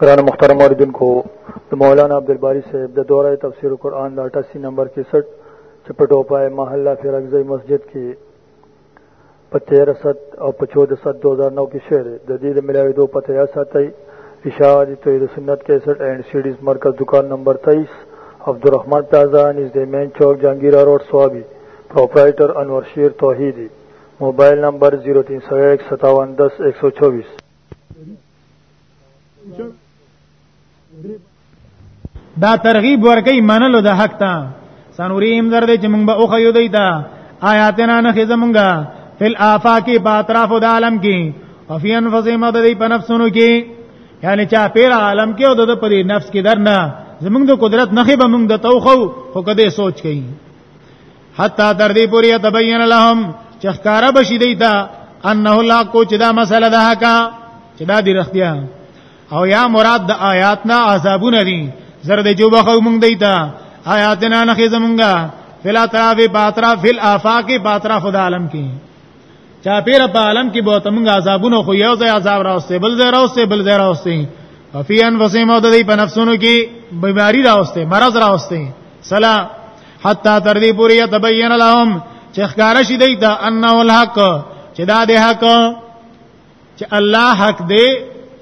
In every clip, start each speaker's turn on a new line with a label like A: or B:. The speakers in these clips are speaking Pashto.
A: قرآن مختار موردن کو مولانا عبدالباری صاحب د دورہ تفسیر قرآن دا اٹھاسی نمبر کی سٹ چپٹو پائے محلہ فرقزئی مسجد کی په تیر ست او په چود ست دو هزار نو کې شعر د دې د ملاوي دو پته یا ساتي اشاعت توحید سنت 61 اینڈ سیډیز مرکز دکان نمبر 23 عبدالرحمن پلازا نږدې مین چوک جهانگیر روډ سوابي پرپرایټر انور شیر توحیدی موبایل نمبر 03015710124
B: دا ترغیب ورکې منلو د حق ته سنوریم در دې چې موږ به اوخه یو دی دا آیاتنا نه خزه موږ فل آفاقی په اطراف د عالم کې او فی انفسهم د دې په نفسونو کې یعنی چا پیر عالم کې او د په دې نفس کې درنه زمونږ د قدرت نه خې به موږ د توخو خو کده سوچ کړي حتا تر دې پورې تبین لهم چې ښکارا بشي دی ته انه لا کو چې دا مسله ده کا چې دا دی رختیا او یا مراد د آیات نه عذابونه دي زر دې جو بخو مونږ دی ته آیاتنا نه خې زمونږه فلا ترا فی باطرا فی الافاق باطرا خدا عالم کې چا پیر په عالم کې به تمنګ عذابونه خو یو ځای عذاب راوستي بل ځای راوستي بل ځای راوستي فی انفسهم او د دې په نفسونو کې بیماری راوستي مرض راوستي سلام حتا تر دې پورې تبین لهم چې ښکار شي دی دا ان الحق چې دا د حق چې الله حق دی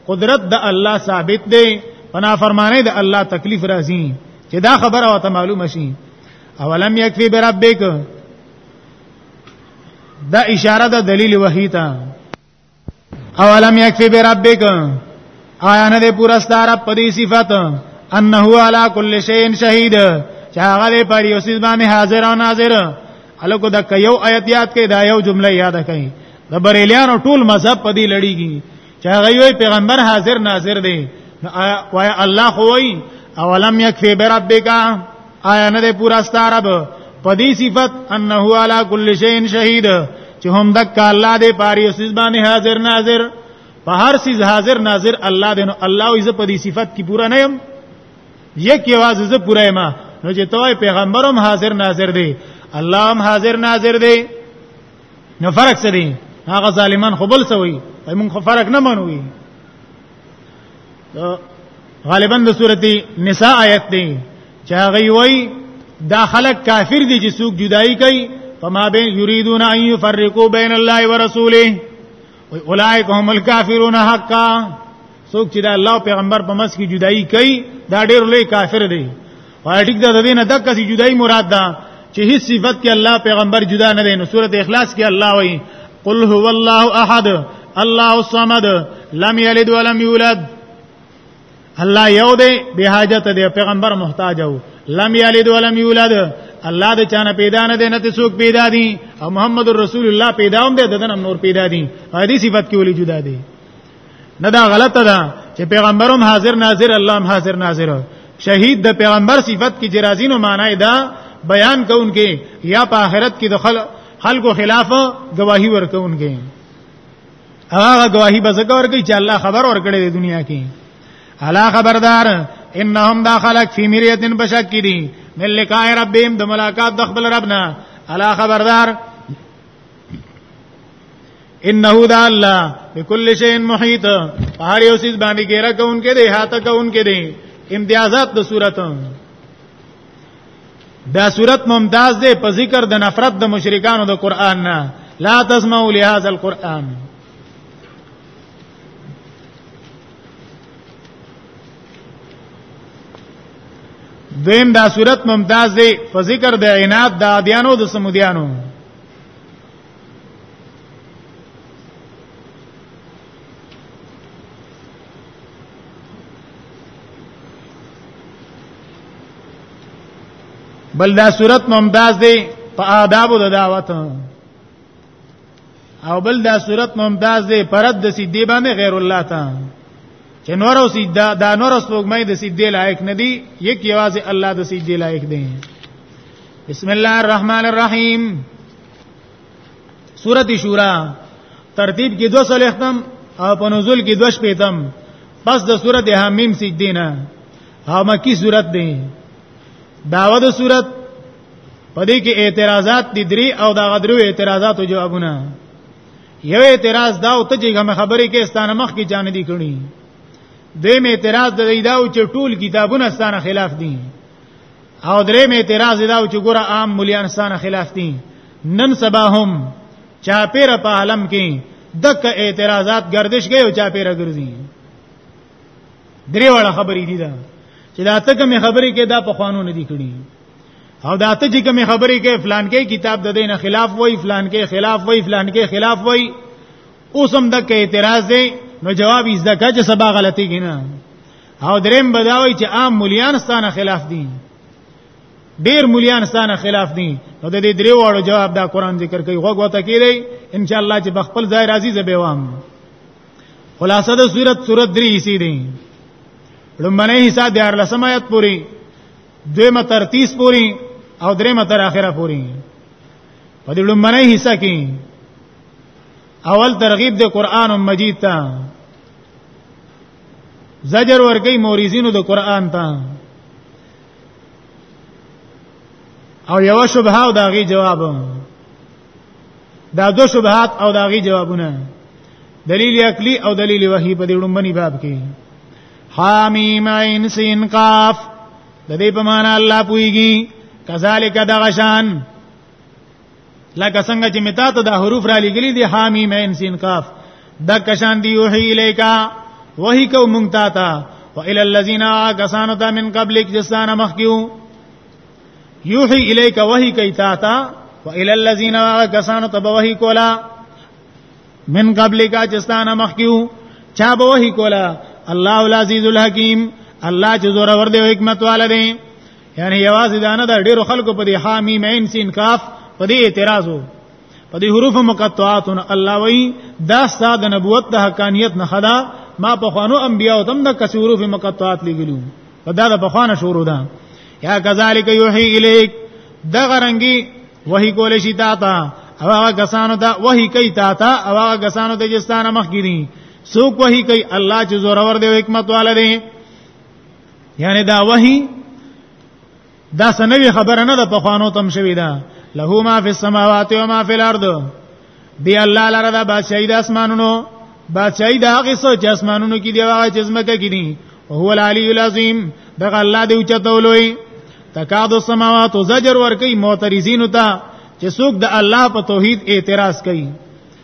B: قدرت د الله ثابت دی پنا فرمانه د الله تکلیف راځي چې دا خبره وته معلومه شي اولم یکفی بربک دا اشاره د دلیل وحی ته اولم یکفی بربک آیا نه پورا ستاره په دې صفات انه علی کل شیء شهید چې هغه پر یو سیس باندې حاضر او ناظر الکو د یو آیت یاد کړي دا یو جمله یاد کړي د بریلیانو ټول مذهب په دې لړیږي چې هغه یو پیغمبر حاضر ناظر دی وای الله خو وای اولم یکفی بربک آیا نه پورا ستارب پدی صفت انه علی کل شیء شهید چې هم دک الله دې پاری اوسز باندې حاضر ناظر په هر سیز حاضر ناظر الله دې نو الله یې پدی صفت کی پورا نه يم یک یواز ز پورا ما نو چې توای پیغمبرم حاضر ناظر دی الله هم حاضر ناظر دی نو فرق څه دی هغه ظالمان خو بل سوی موږ خو فرق نه منوي غالبا د سورته نساء آیت دی چې هغه وی دا خلک کافر دي چې څوک جدائی کوي فما بین یریدون ان یفرقوا بین الله ورسوله وی اولائک هم الکافرون حقا څوک چې د الله پیغمبر په مس کې جدائی کوي دا ډېر لوی کافر دی پاټیک د دې نه دک چې جدای مراد ده چې هیڅ صفت کې الله پیغمبر جدا نه دی نو سورۃ اخلاص کې الله وایي قل هو الله احد الله الصمد لم یلد ولم یولد الله یو دی به حاجت دی پیغمبر محتاج وو لم یلد ولم یولد الله د چانه پیدا نه دی نه ته څوک پیدا دي او محمد رسول الله پیدا هم دی ددن نور پیدا دي هدي صفت کې ولې جدا دي نه دا غلطه ده چې پیغمبرم حاضر ناظر الله هم حاضر ناظر شهید د پیغمبر صفت کې جرازینو معنی ده بیان کوونکې یا په آخرت کې د خلق خلکو خلاف گواہی ورکوونکې هغه گواہی به زکه ورکړي چې الله خبر ورکړي د دنیا کې الا خبردار انهم دا خلق فی مریتن بشک دي ملکای ربهم د ملاقات د خپل ربنا الا خبردار انه ذا الله بكل شيء محيط هر یو سیس باندې ګیره کوونکې دی هاته کوونکې دی امتیازات د صورت دا صورت ممتاز دی په ذکر د نفرت د مشرکانو د قران نه لا تسمعوا لهذا القران دیم دا صورت ممتاز دی په ذکر د عناد د ادیانو د سمودیانو بل دا صورت ممتاز دی په آداب د دعوت او بل دا صورت ممتاز دی پرد د سیدی باندې غیر الله تا چې نور او سیدا دا نور سپوږمۍ د سیدی لایق ندی یک یوازې الله د سیدی لایق دی بسم الله الرحمن الرحیم سورۃ شورا ترتیب کې دو صلیختم او په نزول کې دوش پیتم پس د سورۃ حمیم سجدینا او مکی سورۃ دی داوود سورۃ پدې کې اعتراضات دي درې او دا غدرو اعتراضات او جوابونه یو اعتراض دا او ته چې کوم خبرې کې ستانه مخ کې جان دي کړی دیم اعتراض د دا او چې ټول کتابونه ستانه خلاف دي او درې مې اعتراض دا چې ګوره عام مليان سانه خلاف دي نن سبا هم چا پیر په عالم کې دک اعتراضات گردش گئے او چا پیر ګرځي درې وړه خبرې دي دا چې دا ته کوم خبرې کې دا په خوانو نه دي کړی او دا ته چې کوم خبرې کې فلان کې کتاب د دینه خلاف وای فلان کې خلاف وای فلان کې خلاف وای اوسم دک اعتراض دی نو جواب یې ځکه چې سبا غلطي کینا او دریم بداوی چې عام مليان ستانه خلاف دي ډیر مليان ستانه خلاف دي نو د دې درې واړو جواب دا قران ذکر کوي غوږ وته کیږي ان شاء الله چې بخپل ځای راضي زبې وام خلاصه د صورت صورت درې حصے دي لمنه حصہ د 14 آیت پوری دویمه تر 30 پوری او دریمه تر اخره پوری په دې لمنه حصہ کې اول ترغیب د قران مجید ته زجر ورګي موريزینو د قران ته او یو شبهه او داغي جواب دا دو شبهات او داغي جوابونه دلیل عقلی او دلیل وحی په دې وړمبني باب کې حامیم عین سین قاف د دې په معنا الله پويږي کذالک دغشان لکه څنګه چې متا ته د حروف را لګلې دي حامی مین سین کاف د کشان دی یوحی الیکا وحی کو مونږ تا ته و الی الذین کسانو ته من قبلک جسان مخکیو یوحی الیک وحی کوي تا ته و الی الذین کسانو ته وحی کولا من قبلک جسان مخکیو چا به وحی کولا الله العزیز الحکیم الله چې زور ور دی حکمت والده یعنی یوازې دا نه دا ډیرو خلکو په دې حامیم عین سین کاف په دې اعتراض وو په دې حروف مقطعات الله وی دا ستاد نبوت د حقانیت نه خدا ما په خوانو انبیاء تم د کس حروف مقطعات لګلو په دا د بخوانه شروع ده یا کذالک یوحی الیک دا غرنګي وਹੀ کول شي تا تا او هغه کسانو ته وਹੀ کوي تا تا او هغه کسانو ته چې ستانه مخ کړي سوک وਹੀ کوي الله چې زورور دی حکمت والده یعنی دا وحی دا سنوي خبره نه ده په خوانو تم شوی دا له ما فی السماوات و ما فی الارض دی الله لره دا بادشاہی د اسمانونو بادشاہی دا هغه څه چې اسمانونو کې دی هغه چې زمکه کې دي او هو العلی العظیم دغه الله دی اوچتولوي تکاد السماوات زجر ور کوي معترضین ته چې څوک د الله په توحید اعتراض کوي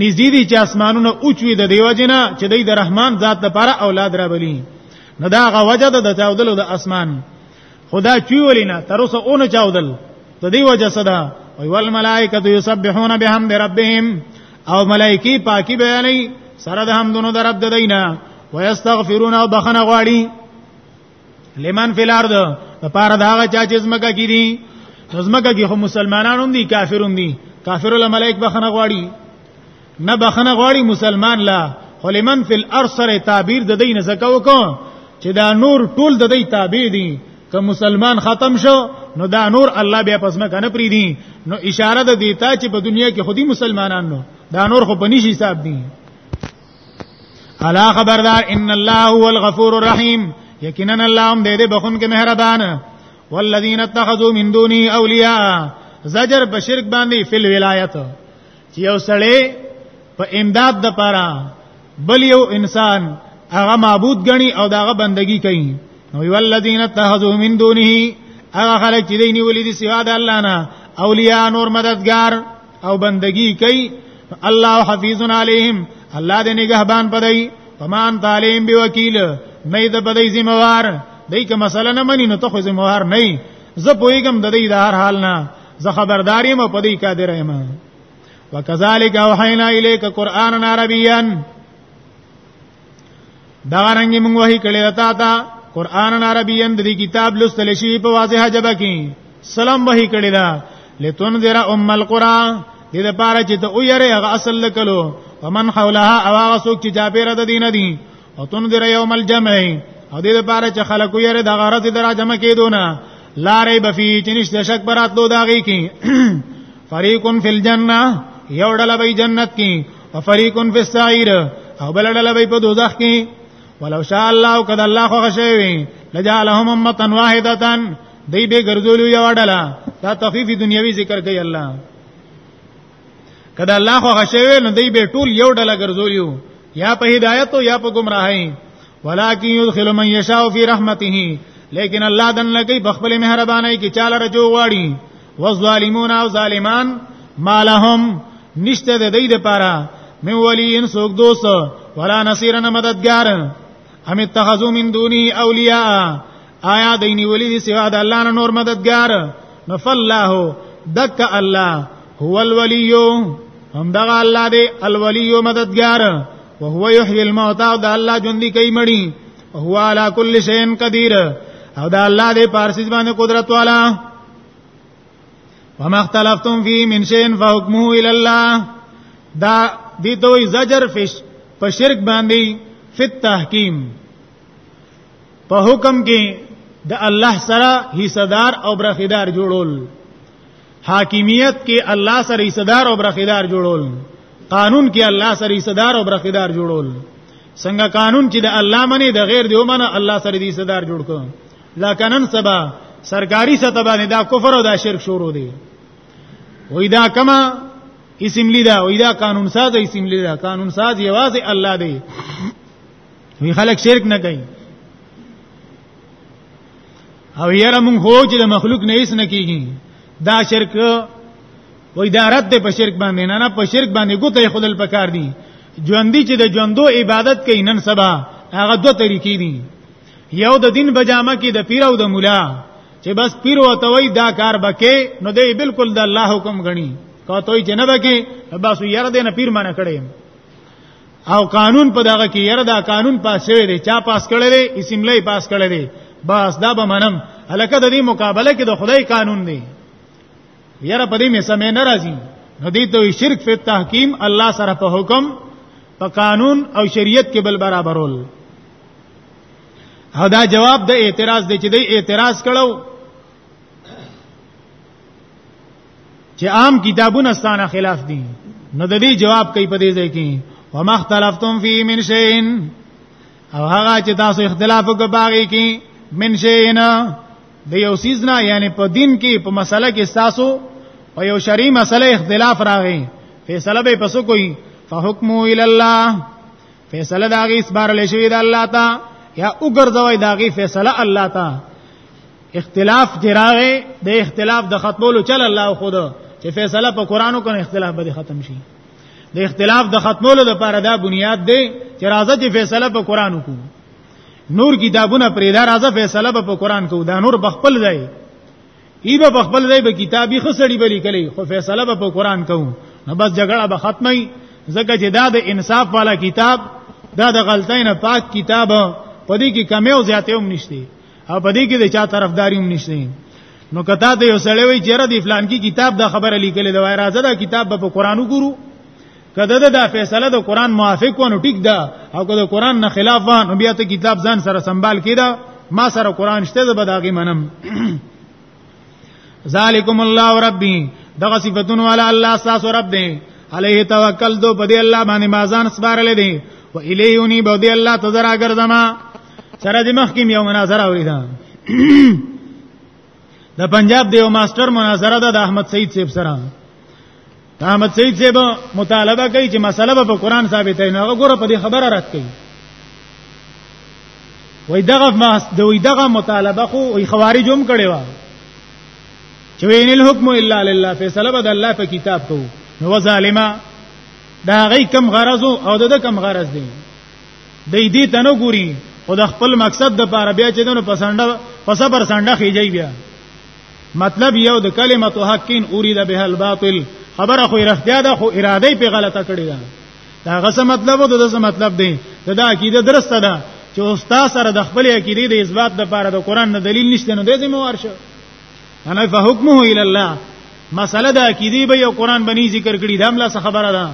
B: نږدې دي چې اسمانونه اوچوي د دیو جنا چې د رحمان ذات لپاره اولاد را بلی نو دا غ وجه ده د چاودلو د اسمان خدا چویلینا تر اوسه اون چاودل د دې وجه صدا وی ول ملائکه یسبحون بحمد ربهم او ملائکی پاکی بیانې سره د حمدونو د رب د دینا ويستغفرون او بخنه غواړي لمن فی الارض لپاره دا هغه چا چې زمکه کې دي زمکه کې خو مسلمانان هم دي کافر هم دي کافر له ملائک بخنه غواړي نه بخنه غواړي مسلمان لا خو لمن فی الارض سره تعبیر د دین زکه وکړو چې دا نور ټول د دې تابع دي که مسلمان ختم شو نو دا نور الله بیا پس مکه نه پری دي نو اشاره ده دیتا چې په دنیا کې خودي مسلمانان نو دا نور خو بنی حساب دي الا خبردار ان الله هو الغفور الرحیم یقینا الله هم دې بخون کې مهربان والذین اتخذوا من دونه اولیاء زجر بشرک باندې فل ولایت چې یو سړی په امداد د پاره بل یو انسان هغه معبود غني او داغه بندگی کوي نو والذین اتخذوا من دونه هغه خلک چې دی نیولې دي سوا د الله نه اولیاء نور مددگار او بندگی کوي الله حفیظ علیهم الله دې نگهبان پدای پمان تعلیم به وکیل نه دې پدای ذمہ وار دای که مسله نه منی نو ته خو ذمہ وار نه زه پویګم د دې د هر حال نه زه خبرداریم په دې قادر یم وکذالک اوحینا الیک قرآن عربیا دا رنګي موږ وحي کړی تا ته قران عربین د دې کتاب لوستل شي په واضحه جبه کې سلام وحي کړی دا لتنذر ام القرى دې لپاره چې ته ویری هغه اصل لکلو ومن حولها او هغه څوک چې جابر د دین دي او تنذر یوم الجمع او دې لپاره چې خلک ویری د غرض درا جمع کېدونه لا ریب فی چې نشته شک برات دو داږي کې فریقون فی الجنه یو ډله به جنت کې ففریقون فی السعیر او بل ډله به په دوزخ کې ولو شاء الله قد الله خو غشوي لجعلهم امه واحده دی به ګرځولو یو ډله دا تخفیف دنیوي ذکر کوي الله کدا الله خو غشوي نو دی به ټول یو ډله ګرځولیو یا په هدایت او یا په گمراهی ولکن يدخل من يشاء في رحمته لیکن الله دن لګي بخبل مهرباني کې چاله رجو واړي والظالمون او ظالمان ما لهم نشته د دې لپاره من ولین سوک دوست ولا نصیرن مددگار هم اتخذو من دونی اولیاء آیا دینی ولی دی سوا د الله نه نور مددگار نفالله دک الله هو الولی هم دغه الله دی الولی مددگار وهو یحیی الموتى او د الله ژوند کوي مړی هو علی کل شیء قدیر او د الله دی پارسیز باندې قدرت والا وما اختلفتم فی من شین فحکمه الی الله دا دي دوی زجر فش په شرک باندې فت تحکیم په حکم کې د الله سره حصدار او برخیدار جوړول حاکمیت کې الله سره حصدار او برخیدار جوړول قانون کې الله سره حصدار او برخیدار جوړول څنګه قانون چې د الله منی د غیر دیو منه الله سره دې صدر جوړ کړ لکنن سبا سرکاری سطح باندې دا کفر او دا شرک شروع دی وای دا کما اسم لیدا وای دا قانون ساز اسم لیدا قانون ساز یوازې الله دی وی خلک شرک نه کوي او یره مونږ هو چې د مخلوق نه هیڅ نه کیږي دا شرک وای دا رد په شرک باندې نه نه په شرک باندې ګوتې خدل پکار دي ژوندۍ چې د ژوندو عبادت کوي نن سبا هغه دوه طریقې دي یو د دین بجامه کې د پیر او د مولا چې بس پیر وته وای دا کار بکې نو دی بالکل د الله حکم غني کاته یې جنب کې بس یره دې نه پیر مانه کړي او قانون په دغه کې یره دا قانون پاس شوی دی چا پاس کړی دی اسمبلی پاس کړی دی بس دا به منم الکه د دې مقابله کې د خدای قانون دی یره په دې مې سمې ناراضي نو دې ته شرک په تحکیم الله سره په حکم په قانون او شریعت کې بل برابرول او دا جواب د اعتراض دی چې د اعتراض کړو چې عام کتابونه ستانه خلاف دي نو د دې جواب کوي په دې ځای کې وما اختلفتم فی من شیء او هغه چې تاسو اختلاف وکړی کې من شیء نه د یو سیز نه یعنی په دین کې په مسله کې تاسو په یو شرعي مسله اختلاف راغی فیصله به پسو کوي فحکمو الی الله فیصله دا غي سپارل شوی د الله تا یا وګرځوي دا غي فیصله الله تا اختلاف جراغه د اختلاف د ختمولو چل الله خود چې فیصله په قرانو کنه اختلاف به ختم شي د اختلاف د ختمولو لپاره دا بنیاد دی چې راځه چې فیصله په قران وکړو نور کتابونه پرې دا راځه فیصله په قران کو دا نور بخپل ځای ایبه په خپل ځای به کتابي خسړی بلی کلی خو فیصله به په قران کوم نو بس جګړه به ختمي ځکه چې دا د انصاف والا کتاب دا د غلطۍ نه پاک کتاب په دې کې کمی او زیاتې هم نشته او په دې کې د چا طرفداري هم نشته نو کته ته یو سړی وی چیرې د فلان کی کتاب دا خبره لیکلې دا راځه دا کتاب په قران وګورو کده دا فیصله د قران موافق ونه ټیک ده او کده قران نه خلاف وان بیا ته کتاب ځان سره سنبال کیدا ما سره قران شته زه بداغي منم ذالکم الله ربی دغه صفاتون والا الله اساس رب دی علیه توکل دو په دې الله باندې مازان سپارل دي و الیه ونی به دې الله تزرا ګرځما سره دې مخکې یو مناظره وریدا د پنجاب دیو ماستر مناظره ده د احمد سید صاحب سره احمد سید صاحب مطالبه کوي چې مسله به په قران ثابته نه هغه ګوره په دې خبره رات کوي وای دغه ما د وای دغه مطالبه خو وای خوارج هم کړي وا چې وین الحكم الا لله فیصله به د الله په کتاب کوو نو ظالما دا غي کم غرض او د کم غرض دی د دې تنو ګوري او د خپل مقصد د پاره بیا چې دنه پسنده پسبر سنده خېږي بیا مطلب یو د کلمت حقین اريد به الباطل خبره خو رښتیا ده خو اراده په غلطه کړی ده دا غسه مطلب او دغه مطلب دی دا, دا عقیده درسته ده چې استاد سره د خپل عقیده د اثبات لپاره د قران نه دلیل نشته نو د دې مو ورشه انا فحکمه الی الله مسله د عقیده به یو قران بنی ذکر کړي دا مله خبره ده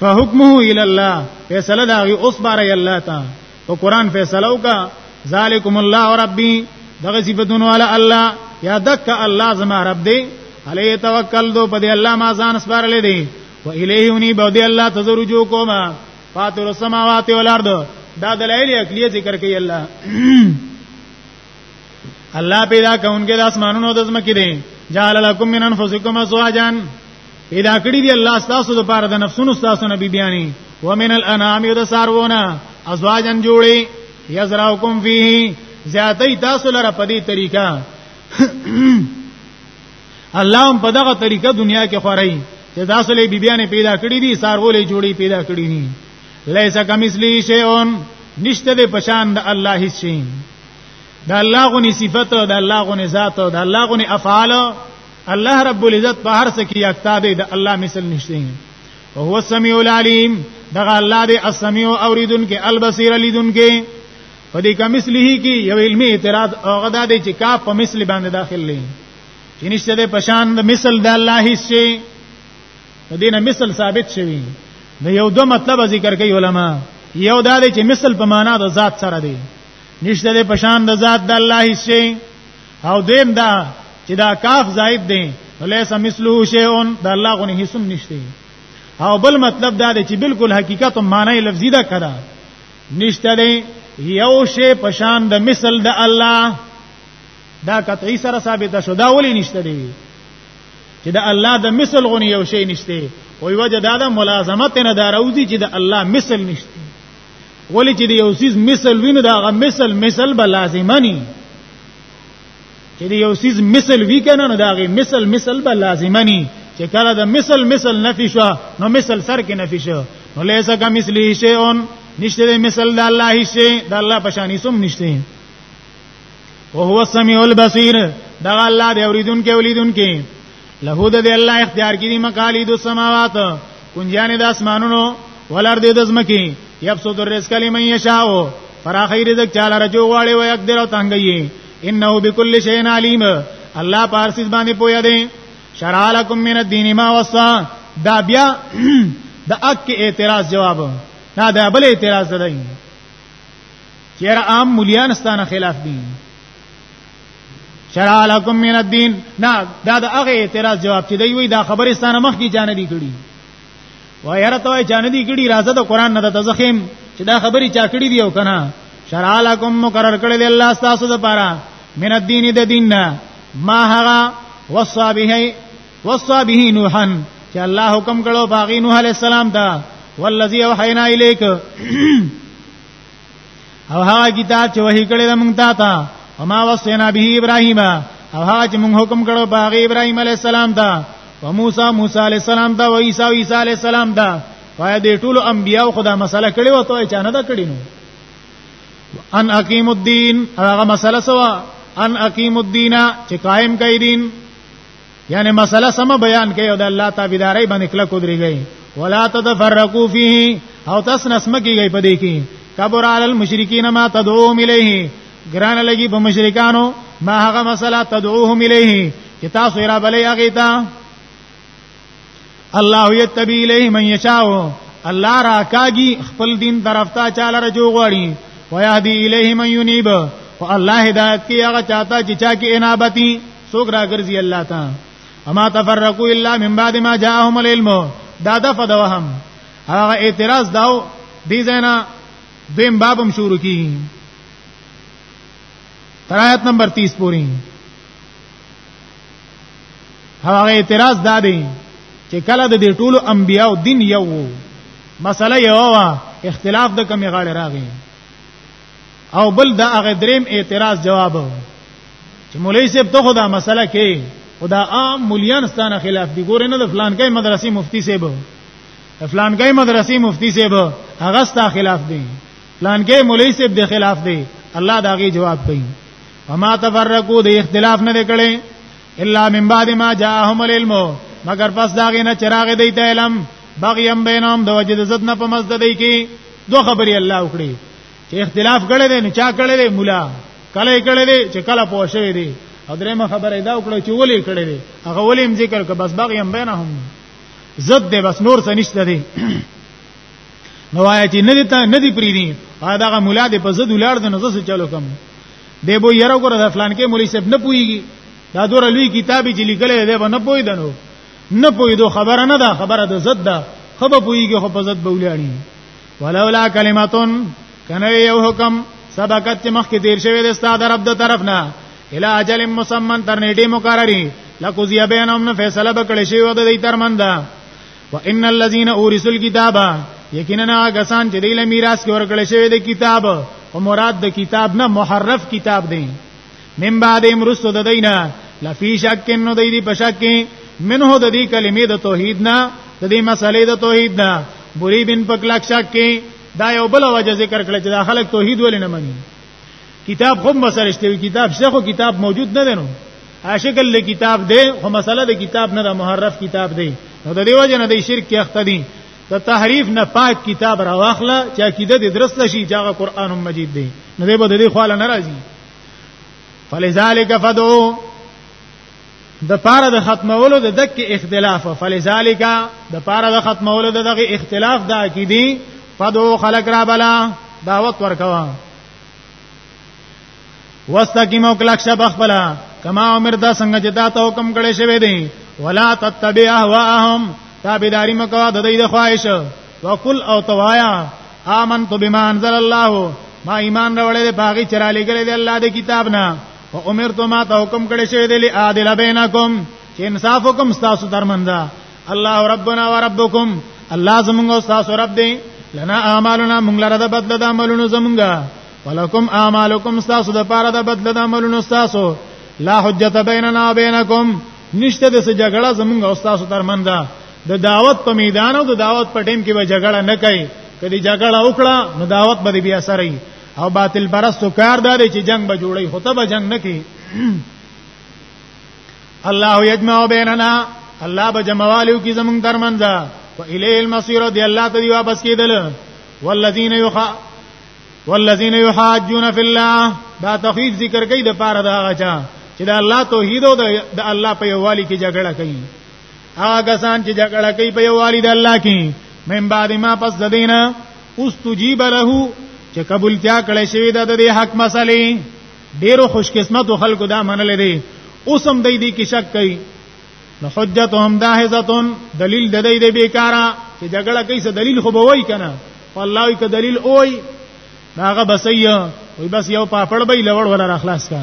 B: فحکمه الی الله فیصله دا اوس بار ای الله تعالی په قران فیصله وکا ذالکم الله ربی دغه صفاتونه والا الله یا دک الله زما رب دی علی توکل دو په دی الله ما ځان سپارلې دی و الیه ونی به دی الله تزرو جو کوما فاتر السماوات والارض دا دلایل عقلی ذکر کوي الله الله پیدا کونکي د اسمانونو د زمکې دی جعل لكم من انفسكم ازواجا پیدا کړی دی الله تاسو د پاره د نفسونو تاسو نه بیبیانی ومن الانعام د سارونه ازواجن جوړي یزراوکم فيه زیاتې تاسو لره په دې طریقه الله هم په دغه طریقه دنیا کې خورای چې تاسو له بیبیانې پیدا کړی دي سارولې جوړي پیدا کړی دي لیسا کمثلی شیئون نشته د پشان د الله هیڅ شي د الله غني صفته د الله غني ذات د الله غني افعال الله رب العزت په هر څه کې یکتا دی د الله مثل نشته او هو السمیع العلیم دغه الله دی السمیع اوریدونکو البصیر لیدونکو په دې کې مثله کې یو علمي اعتراض هغه دا دی چې کا په مثل باندې داخل لې چې نشته د پشان د مثل د الله هیڅ په دې نه مثل ثابت شوی نو یو دو مطلب ذکر کوي علما یو دا دی چې مثل په معنا د ذات سره دی نشته د پشان د ذات د الله هیڅ او دیم دا چې دا کاف زائد دی لیس مثله شیء دا الله غو نه هیڅ نشته او بل مطلب دا دی چې بالکل حقیقت معنی لفظی دا کړه نشته دی یو شی پشان د مثل د الله دا قطعی سره ثابت شو دا ولی نشته دی چې د الله د مثل غو نه یو شی نشته وی وجه دا د ملازمت نه دا روزي چې د الله مثل نشته ولی چې یو سیس مثل وینو دا غ مثل مثل به لازمانی چې یو سیس مثل وی کنه نو دا غ مثل مثل به لازمانی چې کله دا مثل مثل نفی شو نو مثل سر کې نفی شو نو لیسا کا مثلی شیون نشته د مثل د الله هیڅ د الله په شان هیڅم نشته او هو السمیع البصیر دا الله دی اوریدونکو اولیدونکو له د الله اختیار کې دي مقالید السماوات کنجانې د اسمانونو ولر دې د زمکی یبسط الرزق لمن یشاء فراخی رزق چاله رجو غواړي او یقدر او تنگي انه بكل شیء علیم الله پارسیز باندې پویا دی شرع لكم من الدين ما وصى دا بیا د اک اعتراض جواب دا د بل اعتراض دی چیر عام مليان ستانه خلاف دي شرع لكم من الدين نه دا د هغه اعتراض جواب چې دی وی دا خبره ستانه مخ کی چانه دی کړی و یاره ته چانه دی کړی راځه د قران نه د تزخیم چې دا خبره چا کړی دی او کنه شرع لكم مقرر کړی دی الله تاسو د پاره من الدين د دین نه ما هغه وصى به وصى به نوحا چې الله حکم کړو باغی نوح علی السلام ته والذي اوحینا الیک او هغه کتاب چې وحی کړی د مونږ ته تا او ما وصینا به ابراهیم او هغه چې مونږ حکم کړو په هغه ابراهیم علی السلام ته او موسی موسی علی السلام ته او عیسی عیسی علی السلام ته وای دې ټول انبیاء خدا مسله کړی و ته چا نه دا کړی نو ان اقیم الدین هغه مسله سوا ان اقیم الدین چې قائم کړي دین یعنی مسله سم بیان کوي او د الله تابعداري باندې کله کو درېږي ولا تتفرقوا فيه او تاسو نسم کیږي په دې کې کبر علی المشرکین ما تدعوهم الیه ګران لګي په مشرکانو ما هغه مسله تدعوهم الیه چې تاسو را بلې هغه ته الله یتبی الیه من یشاء الله راکاږي خپل دین طرف ته چاله رجو غواړي ويهدي الیه من ينيب او الله هدایت کی هغه چاته چې چا کې انابتي څوک راګرځي الله ته اما تفرقوا الا من بعد ما جاءهم العلم دا د فدوهم هغه اعتراض داو دي زینا دیم بابم شروع کی ترایت نمبر 30 پوری هغه اعتراض دا دی چې کله د دې ټولو انبیاو دین یو مسله یو اختلاف د کمی غاړه راغی او بل دا هغه دریم اعتراض جواب چې مولوی صاحب ته خدا مسله کې خدا عام مليان ستانه خلاف دي ګور نه د فلانکې مدرسې مفتی صاحب فلانکې مدرسې مفتی صاحب هغه ستا خلاف دي فلانکې مولوی صاحب د خلاف دي الله داغي جواب کوي وما تفرقوا د اختلاف نه کړي الا من بعد ما جاءهم العلم مگر پس دا غینه چراغ دی ته علم بغیم بینهم د وجد زد نه په مزد دی کی دو خبرې الله وکړي چې اختلاف کړي دي نو چا کړي دي مولا کله کړي دي چې کله پوه شوی دي او درېمه خبره دا وکړه چې ولې کړي دي هغه ولې ذکر ک بس بغیم بینهم زد دی بس نور څه نشته دی نو آیت نه دي ته نه دي پری دي دا مولا دې په زد ولار د نزس چلو کم دی بو یره ګره د فلان کې مولوی صاحب نه پويږي دا دور لوی کتاب چې لیکل دی به نه پوي دنو نه پوي دو خبره نه ده خبره د زد ده خبر پويږي خو په زد بولاړي ولولا کلمتون کنه یو حکم سبقت چې مخکې تیر شوی د استاد رب د طرف نه الی اجل مسمن تر نیټه مقرری لکوزیا بینهم فیصله بکړی شی و د دې ترمنده وان الذين اورثوا الكتاب یقینا غسان چې دیله میراث کې ورکړل شوی د کتاب او مراد د کتاب نه محرف کتاب دی من بعد امرسو د دینا لفی شک نو دی دی پشک کې منه د دې کلمې د توحید نه د دې مسلې د توحید نه بری بن پکلک شک کې دا یو بل وجه ذکر کړل چې دا خلک توحید ولې نه مني کتاب خو مسله شته وی کتاب شیخو کتاب موجود نه دی نو عاشقل له کتاب دی خو مسله د کتاب نه د محرف کتاب دی نو د دیو جن د شرک کې اخته دي ته تحریف نه پاک کتاب را واخله چې عقیده دې درست شي چې هغه قران مجید دی نو دې به دې خواله ناراضي فلذالک فدعو د پاره د ختمولو د دک اختلاف فلذالک د پاره د ختمولو د دغه اختلاف دا کی دي فدو خلق را بلا دعوت ورکوا واستقیمو کلک شب خپل کما امر دا څنګه چې دا ته حکم کړی شوی دی ولا تتبع اهواهم تابعداري مکو د دې د خواهش وقل او توایا آمنت بما انزل الله ما ایمان راوړل دی باغی چرالې ګلې دی الله د کتاب نه او عمر ته ما ته حکم کړی شوی دی لعادل بینکم چې انصاف وکم تاسو درمنځ الله ربنا وربکم الله زمونږ او تاسو رب دی لنا اعمالنا مونږ لره د بدله د عملونو زمونږه ولکم اعمالکم تاسو د پاره د بدله د عملونو تاسو لا حجت بیننا و بینکم نشته د جګړه زمونږ او تاسو درمنځ د دعوت په میدان او د دعوت په ټیم کې به جګړه نه کوي کله جګړه وکړه نو دعوت به بیا سره او باطل پرستو کار دار چې جنگ به جوړي خو ته به جنگ نه کی الله یجمع بیننا الله به جمعوالیو کی زمون ترمنځ و الیه المصیر دی الله ته دی واپس کیدل والذین یخ والذین یحاجون فی الله دا تخفیف ذکر کوي د پاره دا غچا چې د الله توحید او د الله په یووالي کې جګړه کوي هغه سان چې جګړه کوي په یووالي د الله کې من بعد ما پس ددینا استجیب له چې قبولتیا کړې شوی د دې حق مسلې ډیرو خوش قسمت خلکو دا منل دي اوسم د دې کې شک کوي نو حجتهم داهزتون دلیل د دې بیکارا چې جګړه کوي څه دلیل خو به وای کنه والله یک دلیل اوئی داغه بسیا وی بس یو پاپړ به لوړ ولا اخلاص کا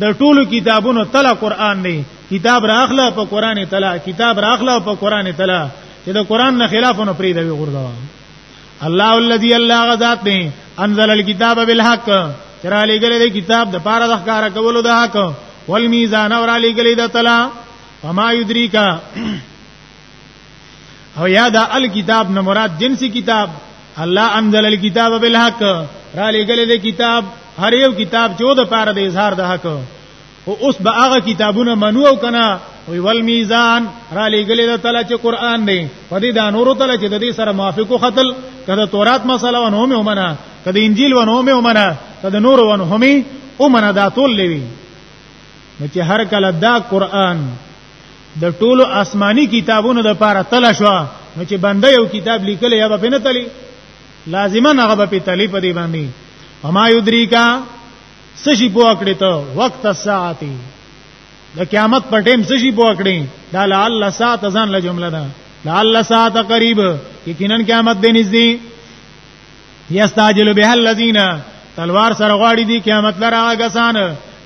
B: د ټولو کتابونو تلا قران دی کتاب راخلا په قران تلا کتاب راخلا په قران تلا چې د قران نه خلاف نه پری دی ورغوا الله الذي الله غذات دی انزل الكتاب بالحق چرا لګل دی کتاب د پاره د ښکار کولو د حق والميزان ور لګل دی تلا وما يدريك او یا دا الکتاب نه مراد جنسی کتاب الله انزل الكتاب بالحق را لګل دې کتاب هر یو کتاب چې د پاره د اظهار د حق او اوس به هغه کتابونه منو او کنه وی ول میزان را لګل د تعالی چې قران دی په دې دا نورو تعالی چې د دې سره موافقو خپل کده تورات مسله ونه هم ومنه کده انجیل ونه هم ومنه کده نور ونه هم ومنه دا ټول لوي نو چې هر کله دا قران د ټولو آسماني کتابونو د پاره تل شو نو چې بنده یو کتاب لیکل یا به نه تلی لازما هغه به تلی په دی باندې اما یدریکا سشي بو کړی ته وخت ساعتي د قیامت پر ټیم سشي بو کړی دا لعل ساعت ځان له جمله ده لعل ساعت قریب یقینا قیامت دې نږدې یستعجل به الذین تلوار سره غواړي دي قیامت لره هغه سان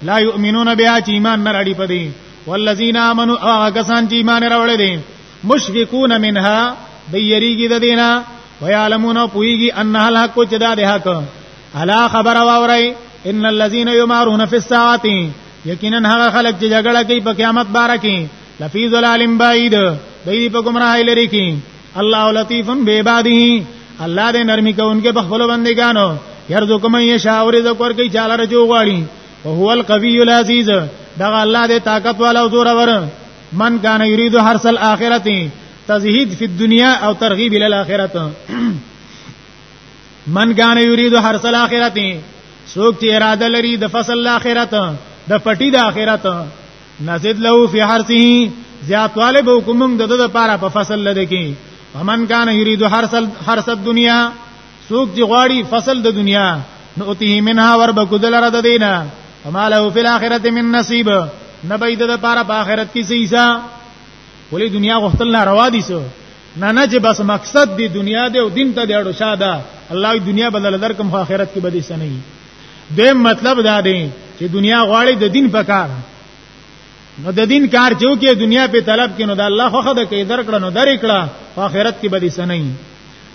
B: لا یؤمنون بیا چې ایمان نه راړي پدې والذین آمنوا هغه سان چې ایمان راوړي دي مشفقون منها بیریږي د دینه ويعلمون پويږي ان الحق چې دا د حق الا خبر واوري ان الذين يمارون في الساعات یقینا هغه خلک چې جګړه کوي په قیامت باره کې لفی ظلال بعید دوی په گمراهی لري کې الله لطیف بعباده الله دې نرمي کوونکې په خپل بندګانو يرزق من يشاء ورزق ورکي چاله رجو غواړي او هو القوي العزيز دا الله دې طاقت والا او زور ور من کان يريد حرس الاخرته تزهید فی الدنیا او ترغیب الی الاخرت من کان یرید حرس الاخرت سوک چې اراده لري د فصل الاخرت د پټی د اخرت نزد له فی حرثه زیات طالب حکم د د لپاره په فصل لده کې ومن کان یرید حرث حرث الدنیا سوق چې غواړي فصل د دنیا نو اتیه منها ور بکدل را د دینه وما له فی الاخرته من نصیب نبی د لپاره په آخرت کې سیسا ولې دنیا غختل نه روا دي سو نه نه چې بس مقصد دی دنیا دی او دین ته دی اړو شاده الله دنیا بدل درکم خو آخرت کې بدی سنئی دویم مطلب دا دی چې دنیا غواړي د دین په کار نو د دین کار چې وکي دنیا په طلب کې نو د الله خوخه د کې درکړه نو درې کړه په آخرت کې به دې سنئ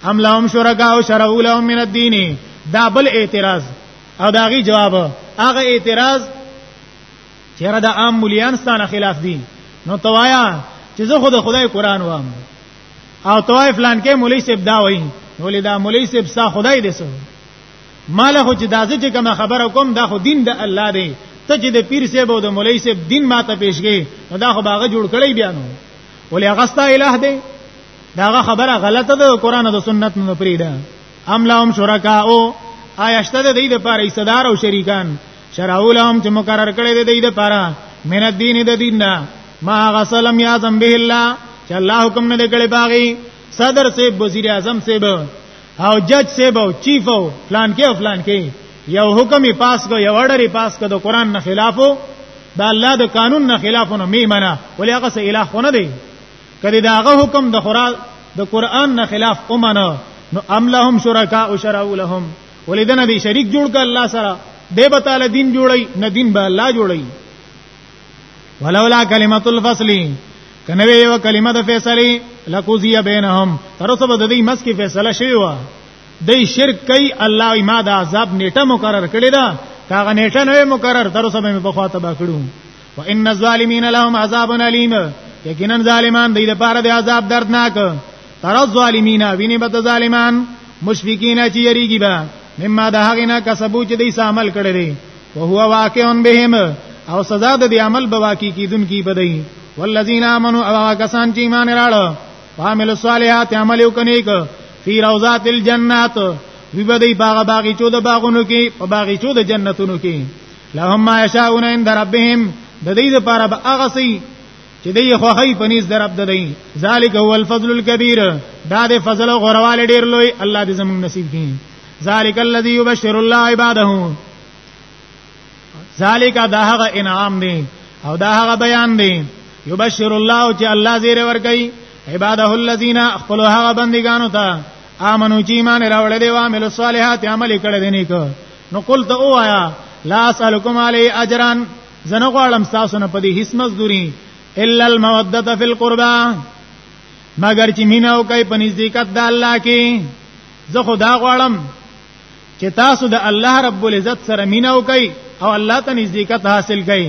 B: ام لهم شرکا او شرعوا لهم من الدین دا بل اعتراض او داغي جواب هغه اعتراض چیرې د عام مليان ستانه خلاف دي نو توایا چې زه خود خدای قران وام او توای فلان کې مولوی صاحب دا وایي نو لیدا مولوی صاحب سا خدای دې سو ماله خو چې دازه چې کوم خبره کوم دا خو دین د الله دی ته چې د پیر صاحب او د مولوی صاحب دین ماته پیشګي نو دا خو باغه جوړ کړی بیا نو ولې هغه ستا الہ دی داغه خبره غلطه ده قران او سنت نه پریده ام لهم شرکا او آیشته د دې لپاره ایصدار او شریکان شرعو لهم چې مقرر کړی د دې لپاره من الدین د دین نه ما غسلم یا ذنب الله چې الله حکم نه کړی باغی صدر سے وزیر اعظم سے او جج صاحب او چیف او فلان کې او فلان کې یو حکم پاس کو یو اورډر پاس کو د قران نه خلافو دا الله د قانون نه خلافو نه میمنه ولې هغه سه الہ خونه دی کله دا هغه حکم د قران د قران نه خلاف اومنه نو ام لهم شرکاء شرعوا لهم ولې دنه دی شریک جوړ ک الله سره دی به تعالی دین جوړی نه دین به الله جوړی ولولا کلمۃ الفصل کنه یو کلمه د فیصله لقضی بینهم تر اوسه به د دې مس کې فیصله شوی و د شرک کوي الله ما د عذاب نیټه مقرر کړی دا کاغه نیټه نه مقرر تر اوسه به په خواته با کړو وان الظالمین لهم عذاب الیم یقینا ظالمان د دې لپاره د عذاب دردناک تر الظالمین ویني بد ظالمان مشفقین چې یریږي با مما د هغه نه کسبو چې دې عمل کړی او هو واقع بهم او سزا د دې عمل به واقع کیدونکي بدای والذین آمنوا او کسان چې ایمان راړو وعمل الصالحات عمل وکني ک فی روضات الجنات وی بدای باغ باغی چود باغونو کې په باغی چود جنتونو کې لهم ما یشاؤون عند ربهم د دې لپاره به هغه سي چې دی خوخی پنيز در عبد دی ذالک هو الفضل الكبير دا د فضل او غرواله ډیر لوی الله دې زموږ نصیب کړي ذالک الذي يبشر الله عباده ذالک دا هغه انعام دی او دا هغه بیان دی يبشر الله چې الله زیر ور کوي عباده الذين خپل هغه بندګانو ته امنو چې ایمان راوړل دي او عمل صالحات عمل کړي دي نیک نو قلت او آیا لا اسالکم علی اجران زنه غواړم تاسو نه پدې هیڅ مزدوري الا الموده فی القربا مگر چې مینا او کوي په نزدېکت د الله کې زه خدا غواړم چې تاسو د الله رب العزت سره مینا او کوي او الله ته نزدېکت حاصل کوي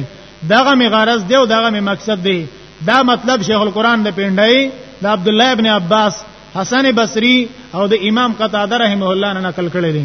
B: دغه می غرض دی او دغه می مقصد دی دا مطلب شیخ القران د پندای د عبد الله ابن عباس حسن بصری او د امام قتاده رحمه الله نه نقل کړی دی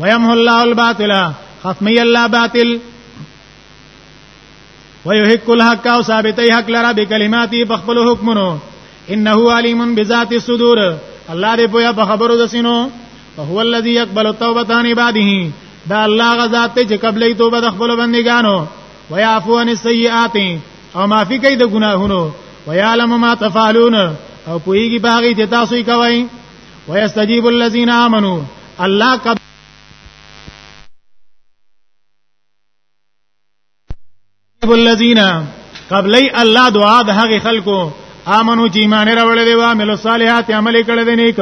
B: ويمحو الله الباطل ختمي الله باطل ويحق الحق او ثابتي حق لرا بكلماتي بخبل حکمونو انه عليم بذات الصدور الله دې پویا په خبرو د سينو هو الذي يقبل التوبه عن عباده دا الله غزاد ته چې قبلې توبه د خپل بندګانو ويعفو عن السيئات او معافي کوي د ګناهونو ويعلم ما تفعلون او پويږي باغی چې تاسو یې کوئ ويستجيب الذين امنوا الله قبل الذين قبلي الله دعا د هغه خلکو امنو چې ایمان راوړل دي او عمل صالحات عمل کړل دي نیک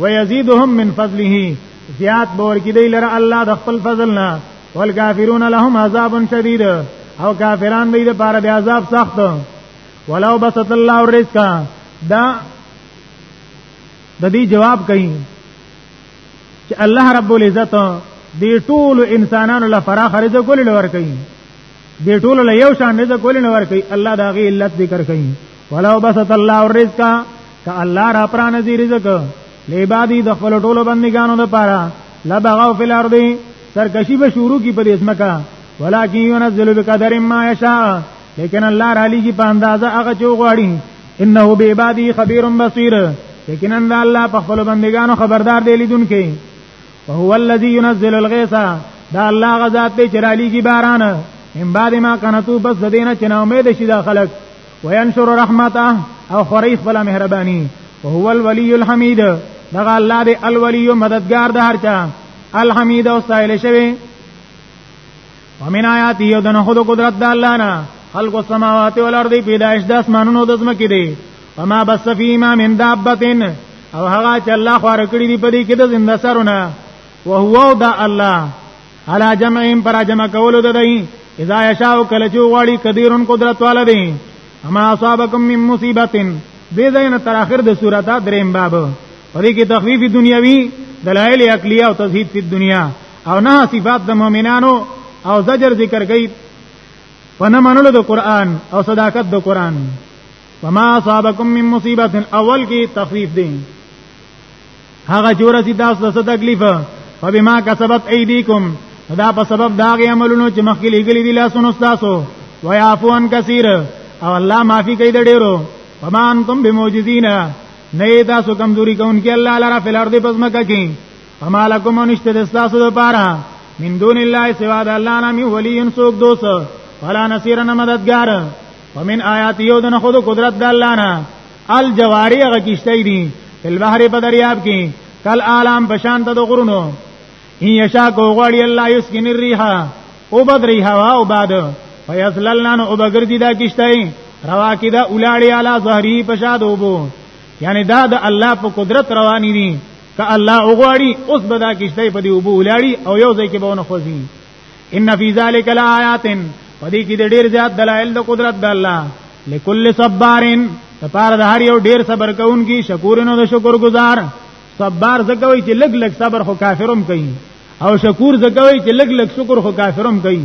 B: ويزيدهم من فضله زیات بور کې دی لره الله د خپل فضل نه والکافرون لهم عذاب شدید او کافران به د پاره د عذاب سخت ولو بسط الله الرزق دا د دې جواب کوي چې الله رب العزت دې ټول انسانانو له فراخ رزق کول لور کوي دې ټول له یو شان رزق کول لور کوي الله دا غي علت ذکر کوي ولو بسط الله الرزق ک الله را پرانه دې رزق لعبادی د خپل ټولو بندګانو لپاره لبغوا فی الارض سرکشی به شروع کی په دې اسمکا ولکن ينزل بقدر ما یشاء لیکن الله را لېږي په اندازه هغه چې وغواړي انه بعباده خبير بصير لیکن الله په خپل بندگانو خبردار دی لیدونکي وهو الذي ينزل الغيث دا الله غزاد ته چرالی کی باران ان بعد ما کنتو بس دینه چې نا امید شي دا خلق وینشر رحمته او خری خپل مهرباني وهو الولي الحمید دا الله دی الولي مددگار د هرچا الحمید او سائل شوی ومن آیات یو دنه خود قدرت د الله نه خلق السماوات والارض پیدائش د اسمانونو د زمکې دی وما بس فیما من دابتن او هغه چې الله خوار کړی دی په دې کې د زنده سرونه وهو دا الله علا جمعهم پر جمع کولو د دی اذا یشاء کله چې واړی قدیرن قدرت والا دی اما اصابکم من مصیبتن دې ځین تر اخر د سورته دریم باب په دې کې تخفیف دنیوي دلایل عقلیه او تزهید په دنیا او نه صفات د مؤمنانو او زجر ذکر کوي په نه منلو د قران او صداقت د قران وما اصابکم من مصیبت اول کې تخفیف دي هغه جوړ سي تاسو ته تکلیف فبما کسبت ایدیکم دا په سبب دا غي عملونو چې مخکې لګلې دي لاسونو تاسو ويعفو عن كثير او الله معافي کوي د ډیرو فما انتم بموجزین نه تاسو کمزوري کوونکې الله لرا فل ارض پزما کوي فما لكم نشته د تاسو لپاره من دون الله سوا د الله نه می ولی انسوک دوست ولا نصير نه مددگار ومن آیات یو د خود قدرت د الله نه الجواری هغه کیشته دي په بحر په دریاب کې کل عالم بشان ته د غرونو ان یشا کو غړی الله یسکن الريح او بدری هوا او باد فیسللنا نو وبګردی دا کیشته روا کی دا اولاړی علی ظهری پشاد وبو یعنی دا د الله په قدرت رواني دي که الله وغواړي اوس به دا کشته په دې وبو ولاړي او یو ځای کې به ونه خوځي ان فی ذلک لآیات پدې کې د ډېر زیات دلایل د قدرت د الله لکل صبارین لپاره د هر یو ډېر صبر کوونکی شکورینو د شکر گزار صبر زکوي چې لګ لګ صبر خو کافرم کوي او شکور زکوي چې لګ لګ شکر خو کافرم کوي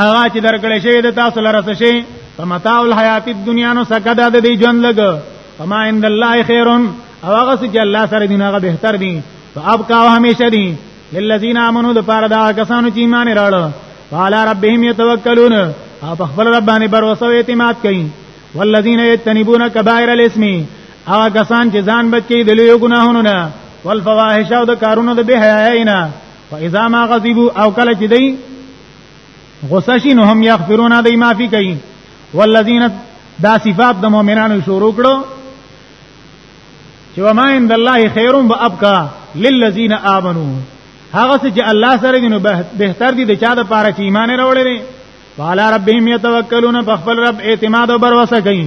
B: هغه چې درکړې شوی د تاسو لره څه شي فمتاع الحیات الدنیا نو سکد د دې ژوند لګ فما عند الله خیر او هغه چې الله سره دین هغه بهتر دي فابقا همیشه دي للذین آمنو د پاره دا کسانو چې ایمان راړو وعلى ربهم يتوکلون او په خپل رب باندې باور او اعتماد کوي والذین یتنبون کبائر الاسم او کسان چې ځان بچي د لوی ګناهونو نه والفواحش او د کارونو د بهایینا فاذا ما غضبوا او کله چې دی غصه شي نو هم یغفرون دی معافي کوي والذین دا صفات د مؤمنانو شروع کړو چې وما عند الله خیر و ابقا للذین آمنو هغه چې الله سره دینو بهتر دي د چا د پاره چې ایمان راوړي وعلى ربهم يتوکلون فخبل رب اعتماد او بر وسه کوي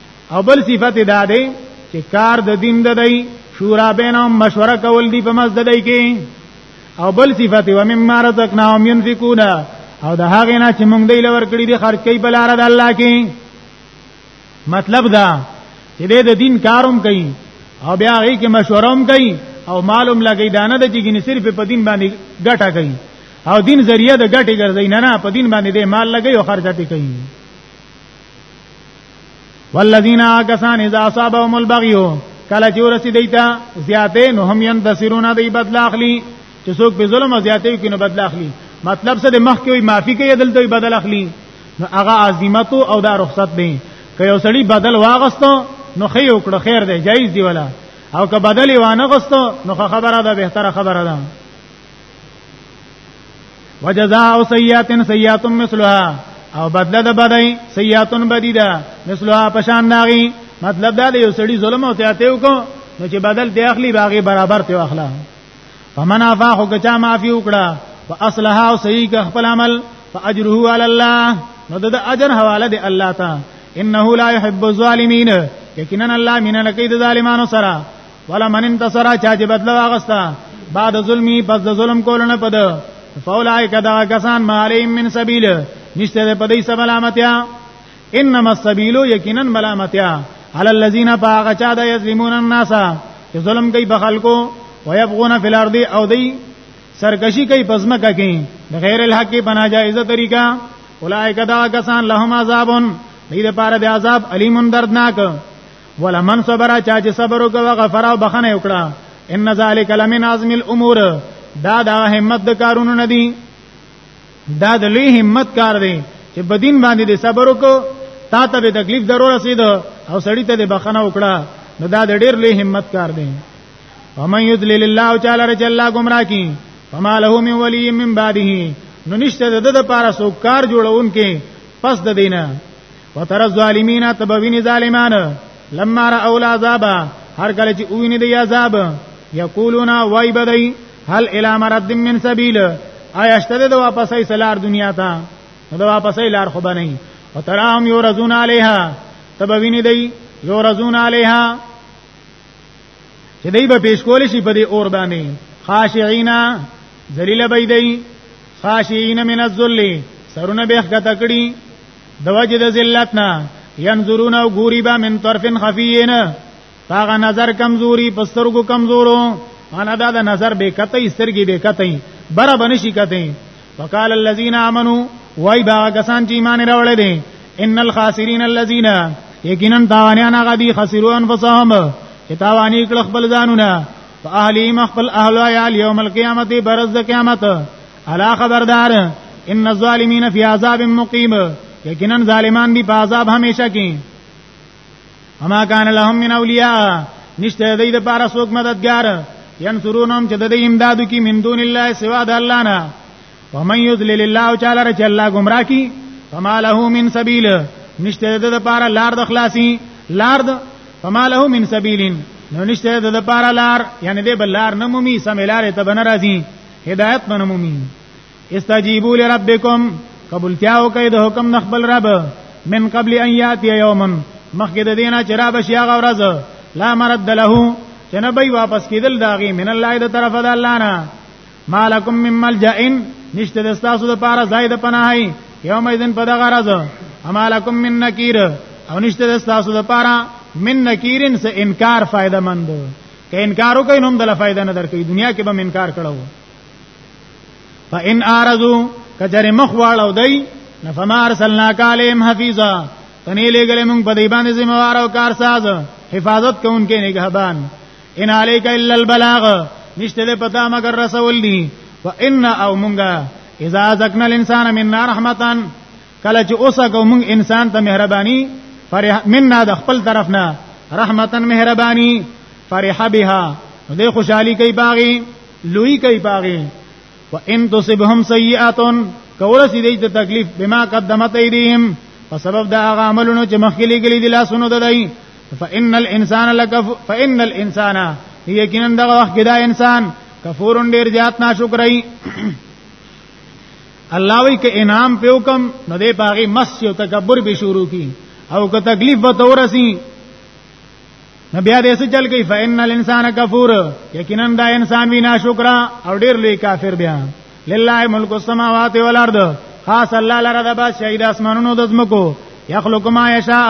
B: او بل صفت دا دی چې کار د دین د دی شورا بینهم مشوره کول دی په مزد دی کې او بل صفت و مما رزقناهم ينفقون او د هغه نه چې موږ دی لور کړی دی خرج کوي بل اراد الله کې مطلب دا چې د دین کاروم کوي او بیا هغه کې مشوروم کوي او معلوم لګی دانه د جګین صرف په دین باندې ګټه کوي او دین ذریعہ د ګټه ګرځي نه نه په دین باندې د مال لګي او خرچه کوي والذین کسان اذا اصابهم البغي کله چې ورسې دیتا زیاتې نو هم ينتصرون دی بدل اخلي چې څوک به ظلم زیاتې کوي نو بدل اخلي مطلب څه د مخ کې معافي کوي دلته بدل اخلي نو هغه عظمت او دا رخصت دی که یو سړی بدل واغستو نو خې وکړه خیر دی جایز دی ولا او که بدلی وانه غستو نو خبره ده بهتره خبره ده وجزاء سیئات سیئات مثلها او بدله د بدای سیئات بدیدا مثلها پشان ناغي مطلب دا دی یو سړی ظلم او تیاته وکړو نو چې بدل دی اخلي باغی برابر ته اخلا فمن عفا خو کچا معافي وکړه فاصلها او صحیح کا خپل عمل فاجره علی الله نو د اجر حواله دی الله ته انه لا يحب الظالمین یقینا الله مینه کوي د ظالمانو سره ولا من انتصر چا چې بدل واغستا بعد ظلمي پس د ظلم کولو نه پد فاولائک دا کسان ما علیهم من سبیل نشته په دې سملامتیا انما السبیل یقینا ملامتیا علی الذین باغ چا د یظلمون الناس چې ظلم کوي بخلکو ويبغون فی الارض او دی سرکشی کوي پزما کوي بغیر الحق په ناجایزه طریقہ اولائک دا کسان لهم عذابون دې لپاره د عذاب الیمون دردناک ولمن صبر چا چې صبر وکړ غفر او بخنه وکړه ان ذالک لمن عزم الامور دا دا همت د کارونو نه دی دا د لوی همت کار دی چې بدین باندې د صبر وکړو تا ته به تکلیف ضرور رسید او سړی ته د بخنه وکړه نو دا د ډیر لوی همت کار دی ومن یذلل الله تعالی رج الله گمراه کی فما له من ولی من بعده نو نشته د د لپاره سوکار جوړون کې پس د دینه وتر الظالمین تبوین ظالمان لما را اول عذاب هر کله چې اوینه دی عذاب یقولون وای بدای هل الی مرد من سبیل آیا شته د واپسې سلار دنیا ته د واپسې لار خو بنئ وتراهم یورزون علیها تبوین دی یورزون علیها چې دای به پیش کول شي په دې اور باندې خاشعینا ذلیل به دی خاشعین من الذل سرونه به ښکته کړي د وجه د ذلتنا ينظرون او ګوري به من طرف خفیین هغه نظر کمزوري پسترګو کمزورو انا دا د نظر به کته سترګي به کته بره بنشي کته وقال الذين امنوا وای دا کسان چې ایمان راوړل دي ان الخاسرین الذين یقینا تاوانیان هغه دي خسروا انفسهم چې تاوانی کړ خپل ځانونه فاهلیم خپل اهل یا یوم القیامت برز د قیامت الا خبردار ان الظالمین فی عذاب مقیم یقینا ظالمان دی په عذاب همیشه کې اما کان لهم من اولیاء نشته د دې لپاره څوک مددگار ينصرونهم چې د دې امدادو کې من دون الله سوا د الله نه ومن یذلل الله تعالی رچ الله گمراه کی فما له من سبیل نشته د دې لپاره لار د خلاصي لار د فما له من سبیل نو نشته د دې لپاره لار یعنی دې بل لار نه مومي سم لار ته بنرازي هدایت نه مومي استجیبوا لربکم قبولتیا او کید حکم نخبل رب من قبل ان یاتی یوما مخکې د دینه چې را بشي هغه ورځ لا مرد له چې نه به واپس کیدل داغي من الله د طرف د الله نه مالکم من ملجئ نشته د تاسو د پاره زائد پناهي یوم اذن په دغه ورځ امالکم من نکیر او نشته د تاسو د پاره من نکیرن سے انکار فائدہ مند که انکار وکړئ نو هم دل فائدہ نه درکې دنیا کې به انکار کړو فإن أعرضوا کجر مخ واړو دی نفما ارسلنا کالیم حفیظا پنی لګل موږ په دی باندې ذمہ وار او کارساز حفاظت کوونکې نگهبان ان علیک الا البلاغ نشته له پتا مگر رسول دی و ان او مونږه اذا ذکنا الانسان منا رحمتان کله چې اوسه کو موږ انسان ته مهرباني فرح مننا د خپل طرف نه رحمتا مهرباني فرح بها دې خوشحالي کوي باغی لوی کوي باغی وان تصبهم سیئات کوله سي دې ته تکلیف بما قدمت ایدیهم په سبب دا هغه عملونو چې مخکې لګلې دي لاسونو ددای فان الانسان لکف فان الانسان یقینا دغه وخت دا انسان کفورن ډیر زیات ناشکرای الله وی ک انعام په حکم نو دې باغی مس یو تکبر به شروع کی او که تکلیف به تورسی نو بیا دې څه چل کی فإن الانسان کفور یقینا دا انسان وی ناشکر او ډیر لوی کافر بیا لله ملک السماوات والارض خاص الله لره د باد شهید اسمانونو د زمکو یخلق ما یشاء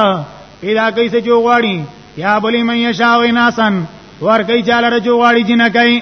B: پیدا کوي څه جو غواړي یا بلی من یشاء اناسن ور کوي چاله جو غواړي جنکای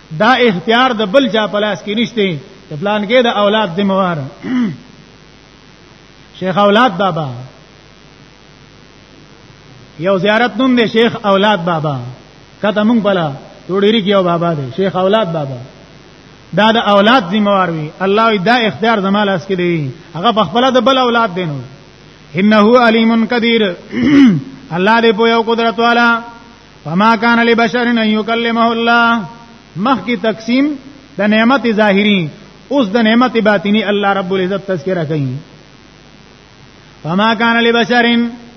B: دا اختیار د بل چا په لاس کې نشته چې پلان کې د اولاد ذمہ وار شیخ اولاد بابا یو زیارت نوم دی شیخ اولاد بابا کته مونږ بلا توډيري کې یو بابا دی شیخ اولاد بابا دا د اولاد ذمہ وار وي الله دا اختیار زما لاس کې دی هغه په خپل د بل اولاد دینو انه علیم قدیر الله دې په یو قدرت والا فما کان لبشر ان یکلمه الله مخ کی تقسیم د نعمت ظاهری اوس د نعمت باطنی الله رب العزت تذکرہ کوي فما کان لبشر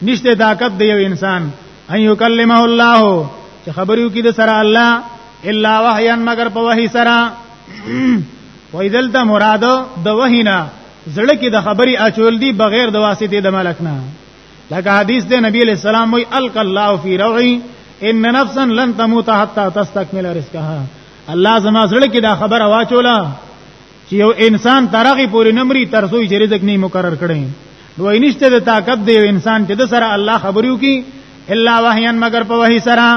B: نشته طاقت دی یو انسان ان یکلمه الله چې خبرو کې د سره الله الا وحیا مگر په وحی سره وای دلته مراد د وحینا زړه کې د خبري اچول دي بغیر د واسطې د ملک نه لکه حدیث دی نبی علیہ السلام وی الق الله فی روعی ان نفسا لن تموت حتى تستكمل رزقها الله زما زړه کې دا خبره واچولا چې یو انسان ترغه پورې نمرې تر څو چې رزق نه مقرر کړي نو اینشته د طاقت دی انسان چې د سره الله خبرو کی الا وحیان مگر په وحی سره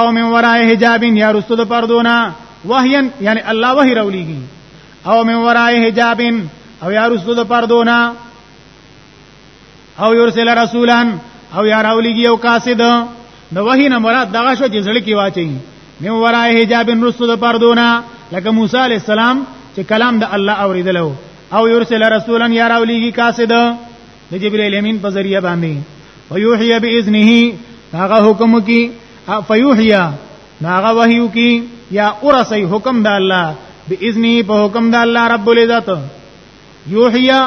B: او من وراء حجاب یا رسو د پردونا وحیان یعنی الله وحی رولیږي او من وراء حجاب او یا رسو د پردونا او یرسل رسولان او یا راولېږي یو قاصد نو وحی نه مراد دغه شو چې زړه کې واچي من ورای حجاب رسو د پردونه لکه موسی علی السلام چې کلام د الله اوریدلو او یرسل رسولا یرا ولیږي قاصد د جبرئیل امین په ذریعہ باندې ویوحی باذنه هغه حکم کی فیوحی هغه وحیو کی یا اورسی حکم د الله باذنه په حکم د الله رب العزت یوحیا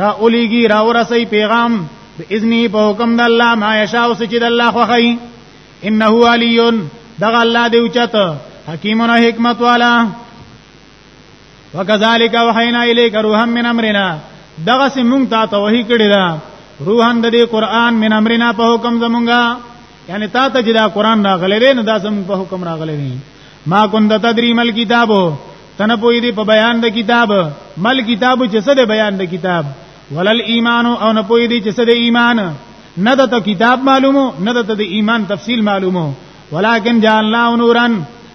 B: را اولیږي را ورسي پیغام باذنه په حکم د الله ما یشاء او سچد الله خوخی انه علیون دغه الله دی اوچت حکیم او حکمت والا وکذالک وحینا الیک روحا من امرنا دغه سیمون تا ته وحی کړی دا روحا د دې قران من امرنا په حکم زمونږه یعنی تا ته چې دا قران راغلی دی نو دا زمونږ په حکم راغلی دی ما كنت تدري ما الكتاب تنه پوی دی په بیان د کتاب مل کتاب چې څه د بیان د کتاب ولل ایمان او نه پوی دی چې څه د ایمان نه د کتاب معلومو نه د ایمان تفصیل معلومو ولکن جعلنا نورا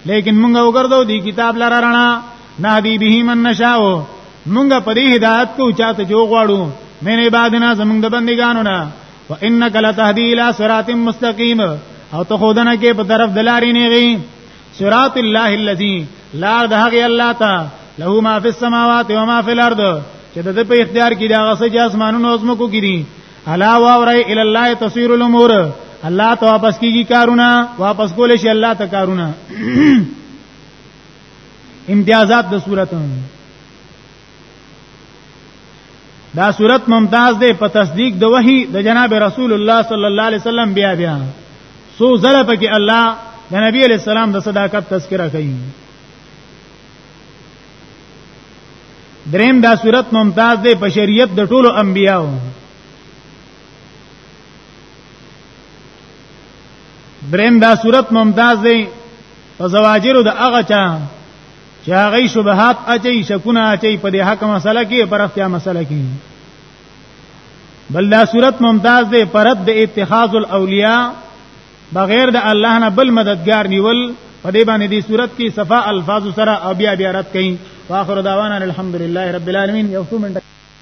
B: لیکن مونږ وګرځو دی کتاب لره رڼا نه دی به من نشاو مونږ په دې هدایت کو چاته جو غواړو مینه عبادنا زمونږ د بندګانو نه وانک لتهدی الی صراط مستقیم او ته خودنه کې په طرف دلاري نه غي صراط الله الذي لا ده غي الله تا له ما في السماوات وما في الارض چې د په اختیار کې دا غسه چې اسمانونو او زمکو کې دي الا واورای ال الله تصير الامور الله ته واپس کیږي کارونه واپس کول شي الله ته کارونه امتیازات د صورتونو دا صورت ممتاز دی په تصدیق د وحی د جناب رسول الله صلی الله علیه وسلم بیا بیا سو زله پکې الله د نبی علیہ السلام د صداقت تذکرہ کوي دریم دا صورت ممتاز دی په شریعت د ټولو انبیاو دریم دا صورت ممتاز دی په زواجرو د هغه چا چې هغه شبهات اچي شکونه اچي په دې حق مسله کې پر اختیا مسله کې بل دا صورت ممتاز ده پرد د اتخاذ الاولیاء بغیر د الله نه بل مددگار نیول په دې باندې دې صورت کې صفا الفاظ سره او بیا بیا رد کړي واخر دعوانا الحمدلله رب العالمین یو څو منټه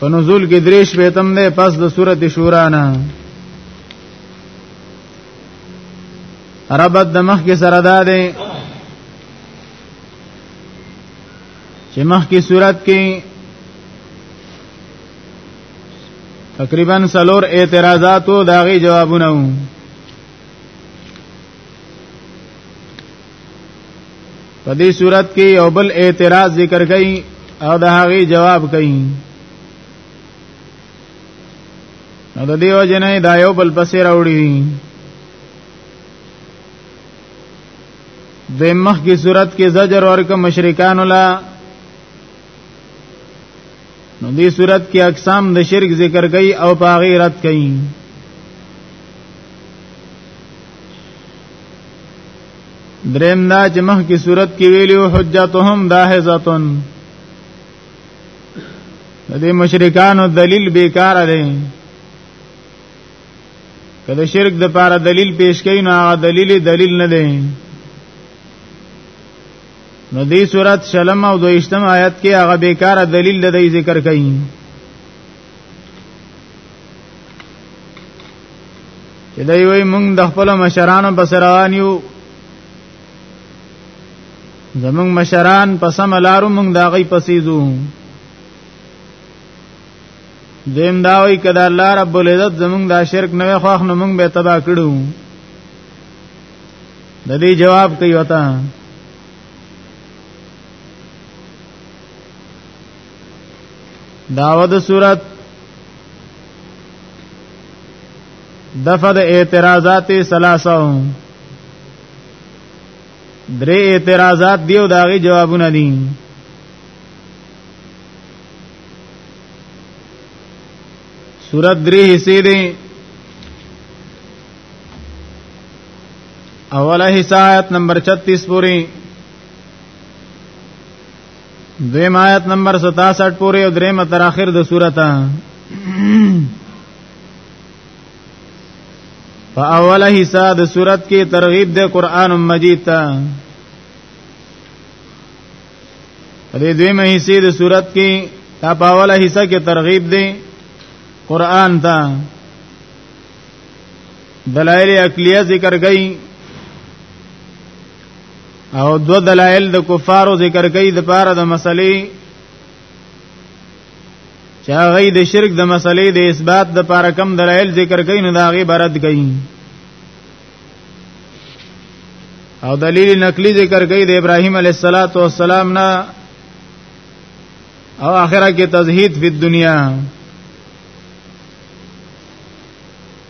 B: په نزول کې دریش به تم نه پس د سورته شورا نه ربط د مخ کې سره ده ده چې مخ کې صورت کې تقریبا سلور اعتراضاتو داغي جوابونه وو په دې صورت کې یو بل اعتراض ذکر کړي او د هغه جواب کړي نو د دیو جنې دا یو بل پسې راوړي د مخ کی صورت کې زجر ورک مشرکان ولا نو دې صورت کې اقسام د شرک ذکر کړي او پاغي رد کړي دریم دا چې مخ کی صورت کې ویلو حجتهم داهزتن د دې مشرکانو دلیل بیکار دی کله شرک د پاره دلیل پیش کین نو هغه دلیل دلیل نه دی نو دې صورت شلم او دویشتم آیت کې هغه بیکار دلیل د ذکر کین چې دوی وي موږ د خپل مشرانو په سر روان یو زموږ مشران په سم لارو موږ دا غي پسې ځو دیم دا وی کدا الله رب العزت زموږ دا شرک نه خوښ نو موږ به تبا کړو د دې جواب کوي وتا داود صورت دفع د اعتراضات ثلاثه درې اعتراضات دیو داغي جوابونه دي سورت درې حصے دي اوله حصہ آیت نمبر 36 پوری دویم آیت نمبر 67 پورې او دریم تر اخر د سورته په اوله حصہ د سورته کې ترغیب د قران مجید ته دې دویمه حصے د صورت کې دا پاوله حصہ کې ترغیب دی قران ته دلایل عقلیه ذکر کړي او دو دلائل د کفارو ذکر کوي د پاره د مسلې چې هغه د شرک د مسلې د اثبات د پاره کم دلایل ذکر کین نو دا غي برد کین او دلیل نقلی ذکر کین د ابراهیم علیه السلام نه او اخره کې تزهید فی دنیا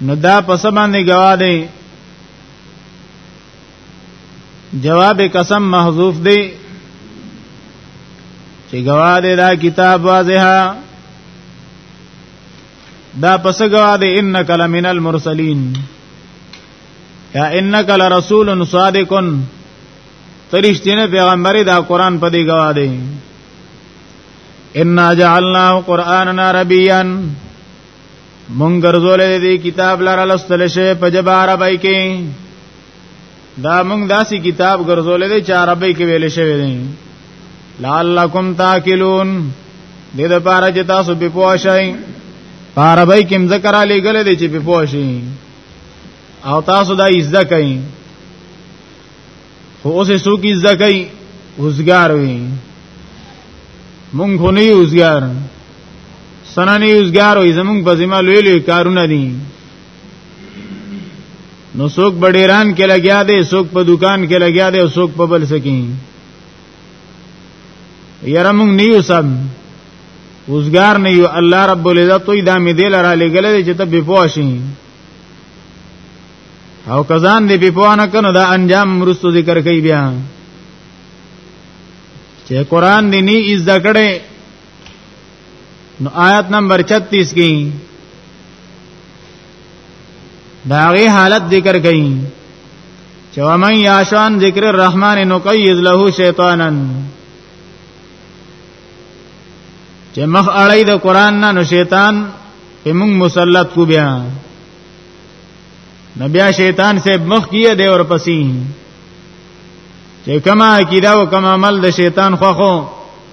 B: نو دا پس باندې گواه دی جواب قسم محذوف دی چې گواه دی دا کتاب واضحه دا پس گواه دی انک لمن المرسلین یا انک لرسول صادق ترشتینه پیغمبري دا قران په دی گواه دی ان جعلناه قرانا عربيا مونږ ګرځولې دې کتاب لاره لستل شي په جبه عربی کې دا مونږ داسې کتاب ګرځولې دې چې عربی کې ویل شوی دی لعلکم تاکلون دې د پاره چې تاسو به پوه شئ عربی کې مذکر علی ګل دې چې په پوه شئ او تاسو دا عزت کئ خو اوس یې څوک زده کوي اوسګار وي مونږ خو نه یو اوسګار سنه نه اوسګار وي زمونږ په ذمہ لوی لوی کارونه دي نو څوک بډیران کې لګیا دی څوک په دکان کې لګیا دی او څوک په بل سکی یاره مونږ نه یو سم اوسګار نه یو الله رب العزت دوی دا مې دل را لګلې چې ته بپوښې او کزان دی په پوانه کنه دا انجام مرستو ذکر کوي بیا چې قران دی نه از دکړې نو آیت نمبر 36 کې دا غي حالت ذکر کوي چې ومن یاشان ذکر الرحمن نقیز له شیطانا چې مخ اړای د قران نه نو شیطان په موږ مسلط کو بیا نو بیا شیطان سے مخ کیه دی اور پسی چې کما عقیده او کما عمل د شیطان خوخو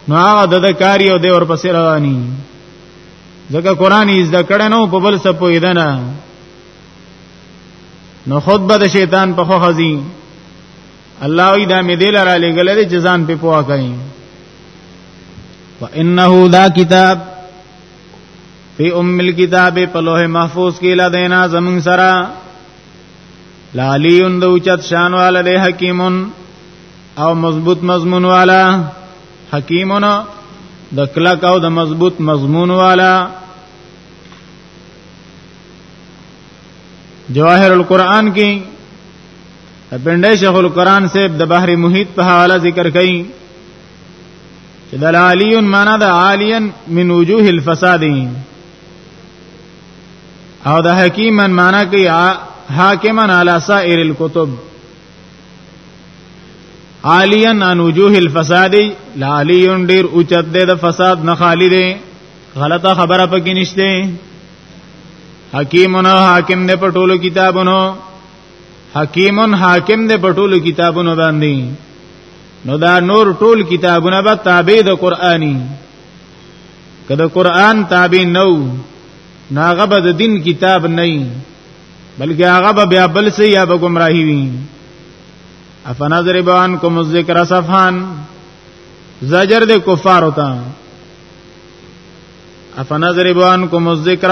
B: نو هغه د کاری او دی اور پسی رواني ځکه قران یې زده کړه نو په بل څه پویدنه نو خود به د شیطان په خو خزي الله ای دا می دل را لګل دي چې ځان په پوها کوي وانه دا کتاب فی ام الكتاب په لوح محفوظ کې لدینا زمون سرا لالیون د اوچت شان والا دی حکیمون او مضبوط مضمون والا حکیمون د کلک او د مضبوط مضمون والا جواهر القرآن کې پنده شیخ القرآن سے د بحر محیط په حواله ذکر کړي چې د عالی معنا د عالیا من وجوه الفساد او د حکیمن معنا کوي حاکمن علی سائر الكتب عالیا عن وجوه الفساد لالی ډیر اوچت دی د فساد نه خالی دی غلطه خبره پکې نشته حکیمنا حاکم دې په ټولو کتابونو حکیمن حاکم دې په ټولو کتابونو باندې نو دا نور ټول کتابونه به تابع د قرآنی کله قرآن تابع نو ناغه به د دین کتاب نه بلکې هغه به بیا بل سي یا به گمراهي وي افنظر بان کوم ذکر صفحان زجر د کفار ہوتا افنظر بان کوم ذکر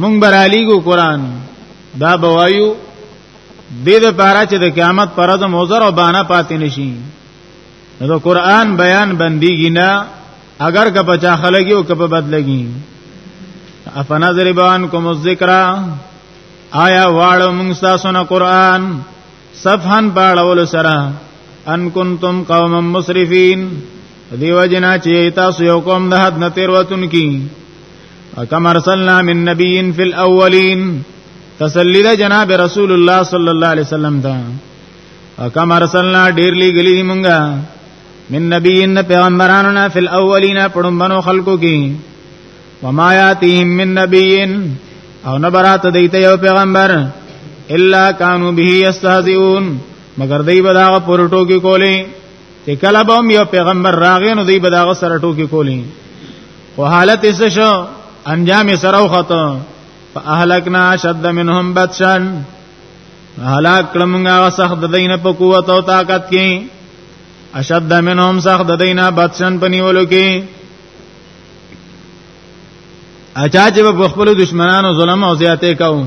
B: مونږ برالیګو قران دا بوایو دې د پاره چې د قیامت پر ورځ موزر او بانا پاتې نشي نو د قران بیان بنديږي نه اگر که پچا خلګي او که په بدلګي افنا ذریبان کوم ذکر آیا واړو موږ تاسو نه قران صفحن باړول سره ان کنتم قوم مسرفین دیو جنا چې تاسو یو قوم د حد نه تیر وتون کی کما ارسلنا من نبی فی الاولین تسلی ده جناب رسول الله صلی الله علیه وسلم ته کما ارسلنا ډیر لګلی مونږه من نبی ان پیغمبرانو نه فی الاولین پړمبنو خلقو کی وما یاتیهم من نبی او نبرات دیته یو پیغمبر الا کانوا به یستهزئون مگر دی بداغه پورټو کی کولی چې کله به یو پیغمبر راغی نو دی بداغه سره ټوکی کولی او حالت یې څه شو انجام یې سره وخته فاهلکنا شد منهم بطشن هلاک کړمږه سخت دین په قوت او طاقت کې اشد منهم سخت دینا بطشن پنیولو کې اچا چې په خپل دشمنانو ظلم او زیاتې کاو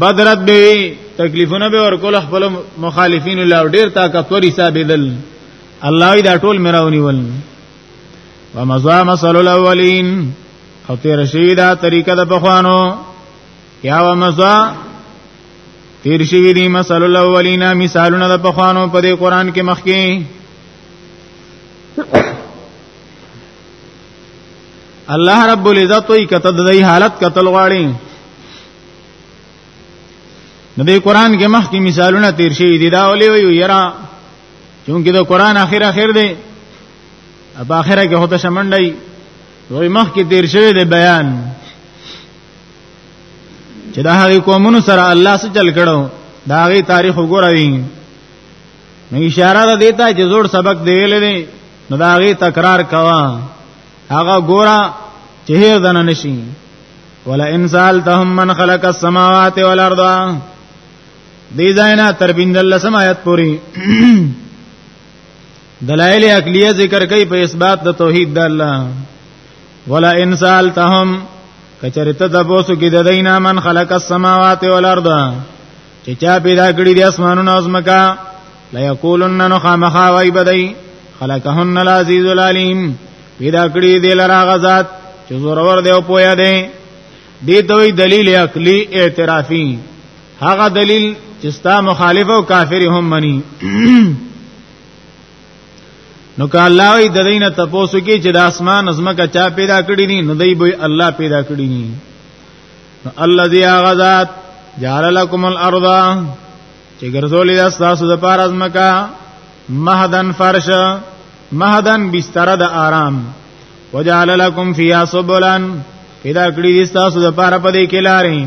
B: بدرت به تکلیفونه به ورکول خپل مخالفین له ډیر طاقتور حساب دل الله دا ټول مراونی ول ومزا مثل الاولین او تیر شوی دا طریقه د پخوانو یا ومزا تیر شوی دی مثل الاولین مثالونه د پخوانو په دې قران کې مخکې الله رب العزت وی کته د دې حالت قتل غواړي نو دې قران کې مخکې مثالونه تیر شوی دي دا ولې وی یرا چونکه د قران اخر اخر دی په اخره کې هوته شمنډي وای مخ کې تیر شوی دی بیان چې دا هغه قومونو سره الله سره چل کړو دا هغه تاریخ وګورئ نو اشاره ده دیتا چې زوړ سبق دی ویلې دی نو دا هغه تکرار کوا هغه ګورا چې هر دنه نشي ولا انسان تهم من خلق السماوات والارض دی زینا تر بندل لسم آیت پوری دلائل عقلیه ذکر کوي په اثبات د توحید د الله ولا انسان تهم کچرته د بوسو کې د دینا من خلق السماوات والارض چې چا پیدا کړی د اسمانونو او زمکا لا یقولن نو خامخا وای بدی خلقهن العزیز العلیم پیدا کړی دی لرا غزاد چې زورور دی او پویا دی دی دوی دلیل عقلی اعترافی هغه دلیل چې ستا مخالف او کافر هم مني نو که الله وي د دینه تاسو کې چې د اسمان ازمکه چا پیدا کړی دي نو دی به الله پیدا کړی دي الذي غزاد جعل لكم الارض چې ګرځولې تاسو د پار ازمکه مهدن فرش مهدن بستر د آرام وجعل لكم فيها سبلا پیدا کړی دي تاسو د پاره په دې کې لارې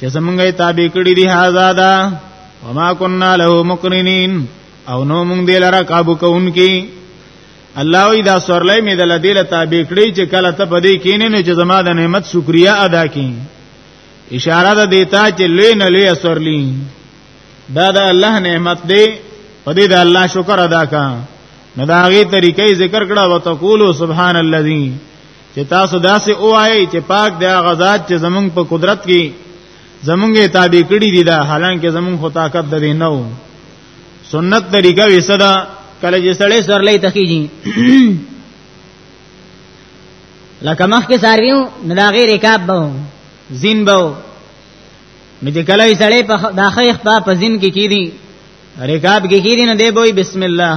B: چې زمونږه تابع کړی دی هاذا دا وما كنا له مقرنين او نو مونږ دې لره قابو کوونکی الله وی دا سورلې مې د لدې له تابع کړی چې کله ته پدې کینې نه چې زما د نعمت شکریا ادا کین اشاره ده دیتا چې لوی نه لوی سورلی دا د الله نعمت دی پدې د الله شکر ادا کا نو دا غي طریقې ذکر کړه وتقولو سبحان الذي چې تاسو داسې اوایي چې پاک دی هغه ذات چې زمونږ په قدرت کې زمونږه تابع کړی دي دا حالانکه زمونږ خو طاقت درې نه وو سنت طریقه وسدا
C: کله چې سړی سرلې تخیږي لکه مخ کې سارویو نه دا غیر رکاب بو زین بو نو چې کله یې سړی په داخې خپل په زین کې کیدی رکاب کې کیدی نه دی بوې بسم الله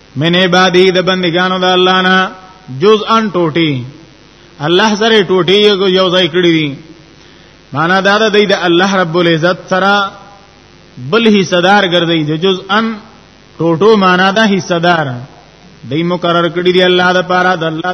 C: من عبادی د بندگانو د الله نه جزءان ټوټي الله سره ټوټي یو ځای کړی دي معنا دا ده د الله رب العزت سره بل حصدار ګرځي د جزءان ټوټو معنا دا حصدار دای مقرر کړی دی الله د پاره د الله